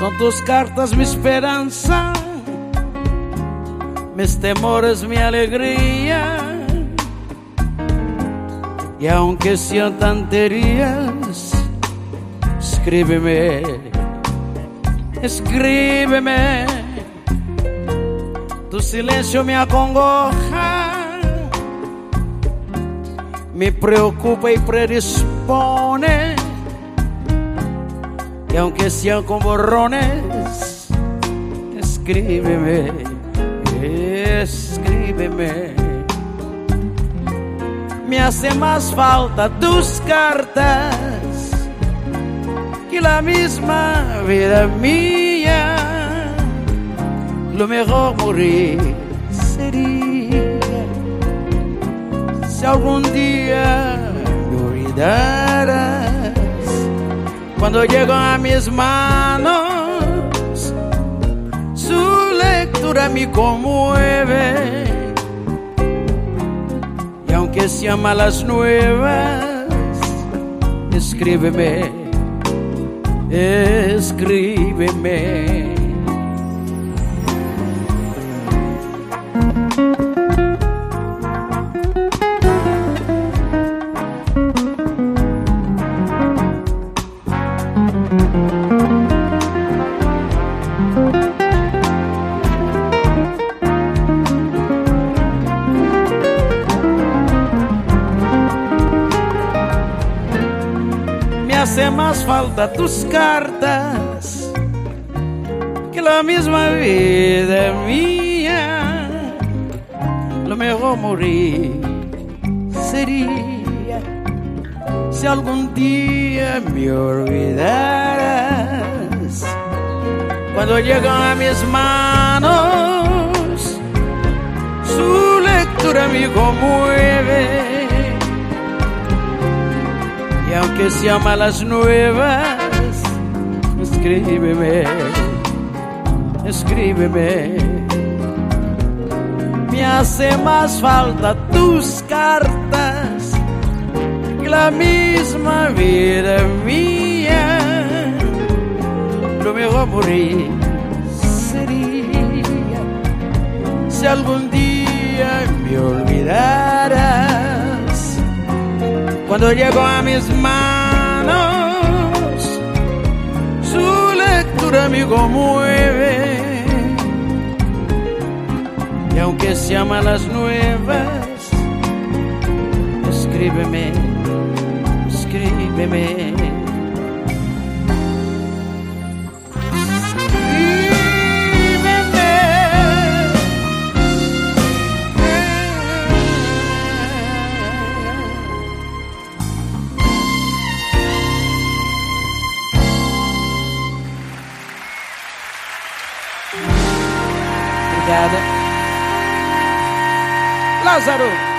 Son tus cartas mi esperanza, mis temores mi alegría. Y aunque sean tonterías, escríbeme, escríbeme. Tu silencio me acongoja, me preocupa y predispone. Y aunque sean con borrones, escríbeme, escríbeme me hace más falta tus cartas que la misma vida mía. Lo mejor morir sería si algún día me olvidaras. Cuando llego a mis manos, su lectura me conmueve aunque sean malas nuevas, escríbeme, escríbeme. Hace más falta tus cartas que la misma vida mía. Lo mejor morir sería si algún día me olvidaras. Cuando llegan a mis manos, su lectura me conmueve aunque sea malas nuevas, escríbeme, escríbeme. Me hace más falta tus cartas que la misma vida mía. Lo mejor morir sería si algún día cuando llego a mis manos, su lectura me conmueve. Y aunque sea malas nuevas, escríbeme, escríbeme. obrigado. Lázaro.